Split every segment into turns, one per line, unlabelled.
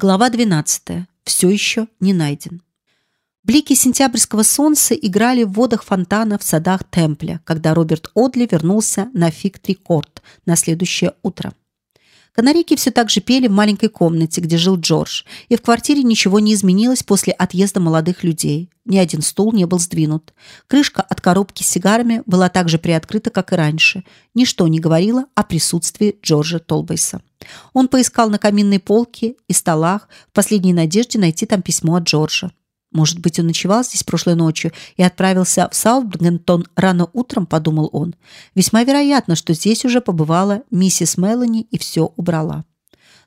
Глава 12. Все еще не найден. Блики сентябрьского солнца играли в водах фонтана в садах Темпля, когда Роберт Одли вернулся на Фиг-Три-Корт на следующее утро. Канарейки все так же пели в маленькой комнате, где жил Джордж, и в квартире ничего не изменилось после отъезда молодых людей. Ни один стул не был сдвинут. Крышка от коробки с сигарами была так же приоткрыта, как и раньше. Ничто не говорило о присутствии Джорджа Толбейса. Он поискал на каминной полке и столах в последней надежде найти там письмо от Джорджа. Может быть, он ночевал здесь прошлой ночью и отправился в Саутгемптон рано утром, подумал он. Весьма вероятно, что здесь уже побывала миссис Мелани и все убрала.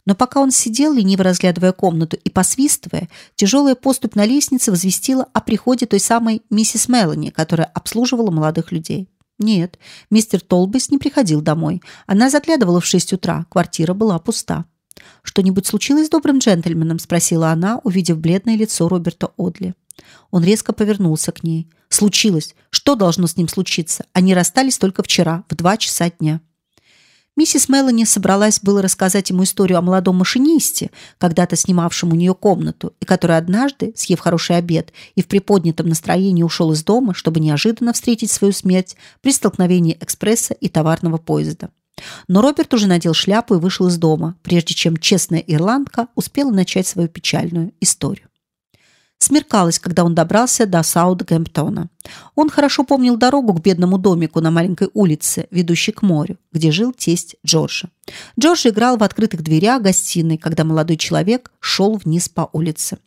Но пока он сидел, лениво разглядывая комнату и посвистывая, тяжелая поступь на лестнице возвестила о приходе той самой миссис Мелани, которая обслуживала молодых людей. Нет, мистер Толбейс не приходил домой. Она заглядывала в шесть утра, квартира была пуста. «Что-нибудь случилось с добрым джентльменом?» – спросила она, увидев бледное лицо Роберта Одли. Он резко повернулся к ней. «Случилось. Что должно с ним случиться? Они расстались только вчера, в два часа дня». Миссис Мелани собралась было рассказать ему историю о молодом машинисте, когда-то снимавшем у нее комнату, и который однажды, съев хороший обед и в приподнятом настроении ушел из дома, чтобы неожиданно встретить свою смерть при столкновении экспресса и товарного поезда. Но Роберт уже надел шляпу и вышел из дома, прежде чем честная ирландка успела начать свою печальную историю. Смеркалось, когда он добрался до Саутгемптона. Он хорошо помнил дорогу к бедному домику на маленькой улице, ведущей к морю, где жил тесть Джорджа. Джордж играл в открытых дверях гостиной, когда молодой человек шел вниз по улице.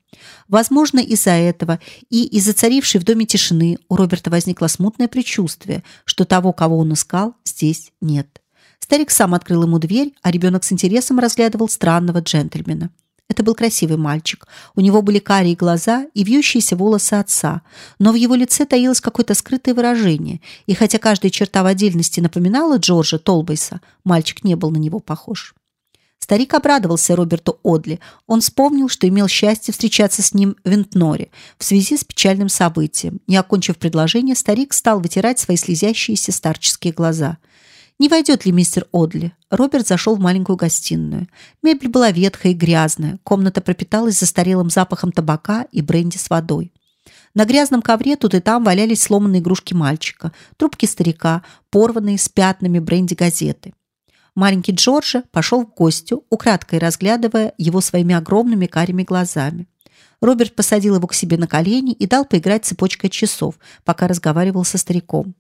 Возможно, из-за этого и из-за царившей в доме тишины у Роберта возникло смутное предчувствие, что того, кого он искал, здесь нет. Старик сам открыл ему дверь, а ребенок с интересом разглядывал странного джентльмена. Это был красивый мальчик. У него были карие глаза и вьющиеся волосы отца, но в его лице таилось какое-то скрытое выражение, и хотя каждая черта в отдельности напоминала Джорджа Толбейса, мальчик не был на него похож. Старик обрадовался Роберту Одли. Он вспомнил, что имел счастье встречаться с ним в Вентноре в связи с печальным событием. Не окончив предложение, старик стал вытирать свои слезящиеся старческие глаза – не войдет ли мистер Одли. Роберт зашел в маленькую гостиную. Мебель была ветхая и грязная. Комната пропиталась застарелым запахом табака и бренди с водой. На грязном ковре тут и там валялись сломанные игрушки мальчика, трубки старика, порванные с пятнами бренди газеты. Маленький Джорджа пошел в гости, украдкой разглядывая его своими огромными карими глазами. Роберт посадил его к себе на колени и дал поиграть цепочкой часов, пока разговаривал со стариком.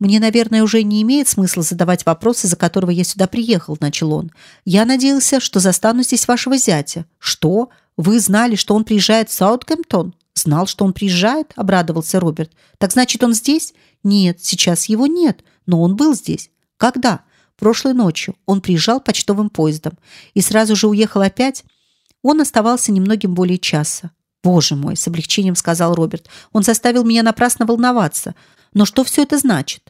Мне, наверное, уже не имеет смысла задавать вопросы, за которого я сюда приехал, начал он. Я надеялся, что застану здесь вашего зятя. Что? Вы знали, что он приезжает в Саутгемптон? Знал, что он приезжает? обрадовался Роберт. Так значит, он здесь? Нет, сейчас его нет, но он был здесь. Когда? Прошлой ночью. Он приезжал почтовым поездом и сразу же уехал опять. Он оставался немногим более часа. Боже мой, с облегчением сказал Роберт. Он заставил меня напрасно волноваться. Но что все это значит?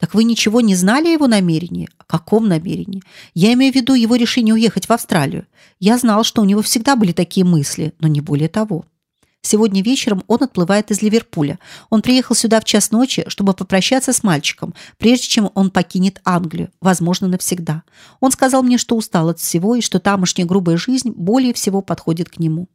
Так вы ничего не знали о его намерении? О каком намерении? Я имею в виду его решение уехать в Австралию. Я знал, что у него всегда были такие мысли, но не более того. Сегодня вечером он отплывает из Ливерпуля. Он приехал сюда в час ночи, чтобы попрощаться с мальчиком, прежде чем он покинет Англию, возможно, навсегда. Он сказал мне, что устал от всего и что тамошняя грубая жизнь более всего подходит к нему.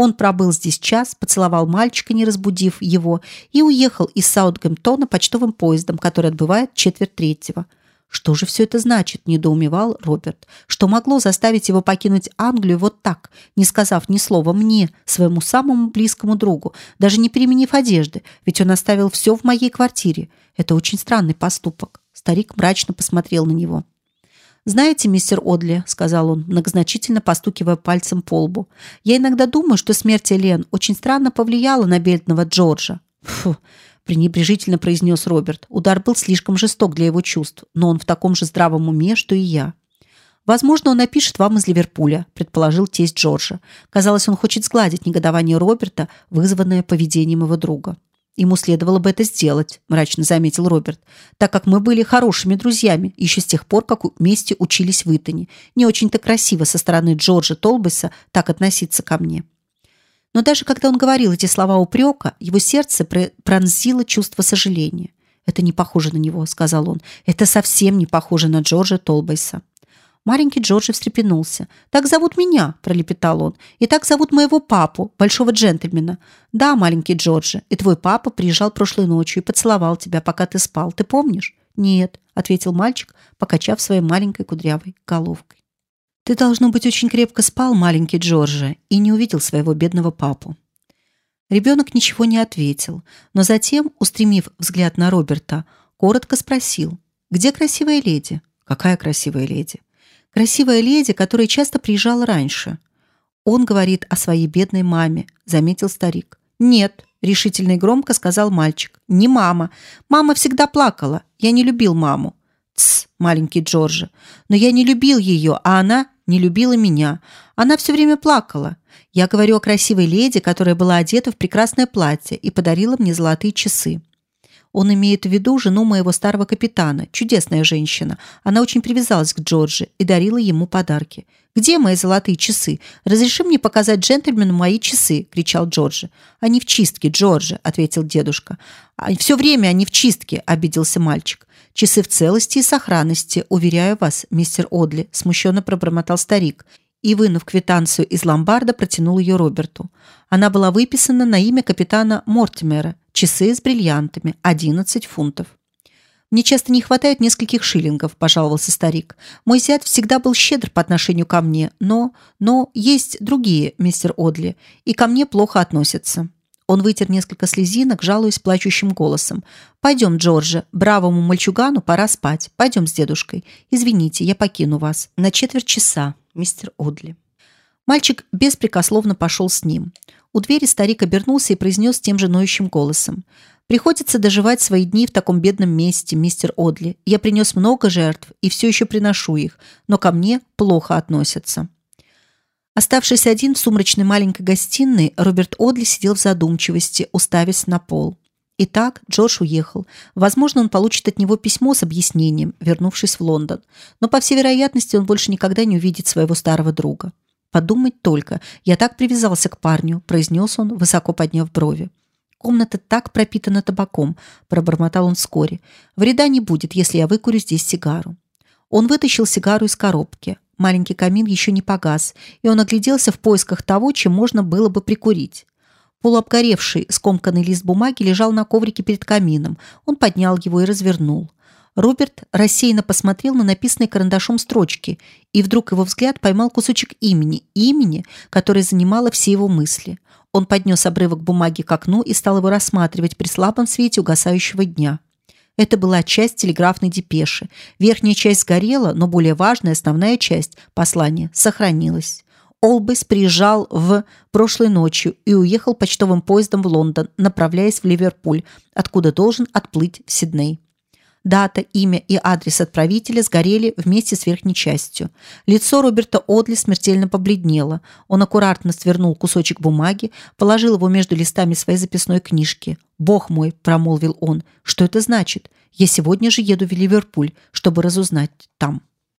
Он пробыл здесь час, поцеловал мальчика, не разбудив его, и уехал из Саутгемптона почтовым поездом, который отбывает четверть третьего. Что же все это значит, недоумевал Роберт. Что могло заставить его покинуть Англию вот так, не сказав ни слова мне, своему самому близкому другу, даже не переменив одежды, ведь он оставил все в моей квартире. Это очень странный поступок. Старик мрачно посмотрел на него. Знаете, мистер Одли, сказал он, многозначительно постукивая пальцем по лбу, я иногда думаю, что смерть Элен очень странно повлияла на бедного Джорджа. Фу, пренебрежительно произнес Роберт. Удар был слишком жесток для его чувств, но он в таком же здравом уме, что и я. Возможно, он напишет вам из Ливерпуля, предположил тесть Джорджа. Казалось, он хочет сгладить негодование Роберта, вызванное поведением его друга. Ему следовало бы это сделать, мрачно заметил Роберт, так как мы были хорошими друзьями еще с тех пор, как вместе учились в Итоне. Не очень-то красиво со стороны Джорджа Толбейса так относиться ко мне. Но даже когда он говорил эти слова упрека, его сердце пронзило чувство сожаления. Это не похоже на него, сказал он. Это совсем не похоже на Джорджа Толбейса. Маленький Джорджи встрепенулся. «Так зовут меня», – пролепетал он. «И так зовут моего папу, большого джентльмена». «Да, маленький Джорджи, и твой папа приезжал прошлой ночью и поцеловал тебя, пока ты спал. Ты помнишь?» «Нет», – ответил мальчик, покачав своей маленькой кудрявой головкой. «Ты, должно быть, очень крепко спал, маленький Джорджи, и не увидел своего бедного папу». Ребенок ничего не ответил, но затем, устремив взгляд на Роберта, коротко спросил, «Где красивая леди?» «Какая красивая леди?» Красивая леди, которая часто приезжала раньше. Он говорит о своей бедной маме, заметил старик. Нет, решительно и громко сказал мальчик. Не мама. Мама всегда плакала. Я не любил маму. Тс, маленький Джорджи. Но я не любил ее, а она не любила меня. Она все время плакала. Я говорю о красивой леди, которая была одета в прекрасное платье и подарила мне золотые часы. Он имеет в виду жену моего старого капитана, чудесная женщина. Она очень привязалась к Джорджи и дарила ему подарки. «Где мои золотые часы? Разреши мне показать джентльмену мои часы!» – кричал Джорджи. «Они в чистке, Джорджи!» – ответил дедушка. «А «Все время они в чистке!» – обиделся мальчик. «Часы в целости и сохранности, уверяю вас, мистер Одли», – смущенно пробормотал старик и, вынув квитанцию из ломбарда, протянул ее Роберту. Она была выписана на имя капитана Мортимера. Часы с бриллиантами, 11 фунтов. Мне часто не хватает нескольких шиллингов, пожаловался старик. Мой зять всегда был щедр по отношению ко мне, но, но есть другие, мистер Одли, и ко мне плохо относятся. Он вытер несколько слезинок, жалуясь плачущим голосом. «Пойдем, Джорджи, бравому мальчугану пора спать. Пойдем с дедушкой. Извините, я покину вас. На четверть часа, мистер Одли». Мальчик беспрекословно пошел с ним. У двери старик обернулся и произнес тем же ноющим голосом. «Приходится доживать свои дни в таком бедном месте, мистер Одли. Я принес много жертв и все еще приношу их, но ко мне плохо относятся». Оставшись один в сумрачной маленькой гостиной, Роберт Одли сидел в задумчивости, уставясь на пол. Итак, Джордж уехал. Возможно, он получит от него письмо с объяснением, вернувшись в Лондон. Но, по всей вероятности, он больше никогда не увидит своего старого друга. «Подумать только, я так привязался к парню», – произнес он, высоко подняв брови. «Комната так пропитана табаком», – пробормотал он вскоре. «Вреда не будет, если я выкурю здесь сигару». Он вытащил сигару из коробки. Маленький камин еще не погас, и он огляделся в поисках того, чем можно было бы прикурить. Полуобгоревший скомканный лист бумаги лежал на коврике перед камином. Он поднял его и развернул. Роберт рассеянно посмотрел на написанные карандашом строчки, и вдруг его взгляд поймал кусочек имени, имени, которое занимало все его мысли. Он поднес обрывок бумаги к окну и стал его рассматривать при слабом свете угасающего дня. Это была часть телеграфной депеши. Верхняя часть сгорела, но более важная, основная часть послания сохранилась. Олбейс приезжал в прошлой ночью и уехал почтовым поездом в Лондон, направляясь в Ливерпуль, откуда должен отплыть в Сидней. Дата, имя и адрес отправителя сгорели вместе с верхней частью. Лицо Роберта Одли смертельно побледнело. Он аккуратно свернул кусочек бумаги, положил его между листами своей записной книжки. «Бог мой!» – промолвил он. «Что это значит? Я сегодня же еду в Ливерпуль, чтобы разузнать там».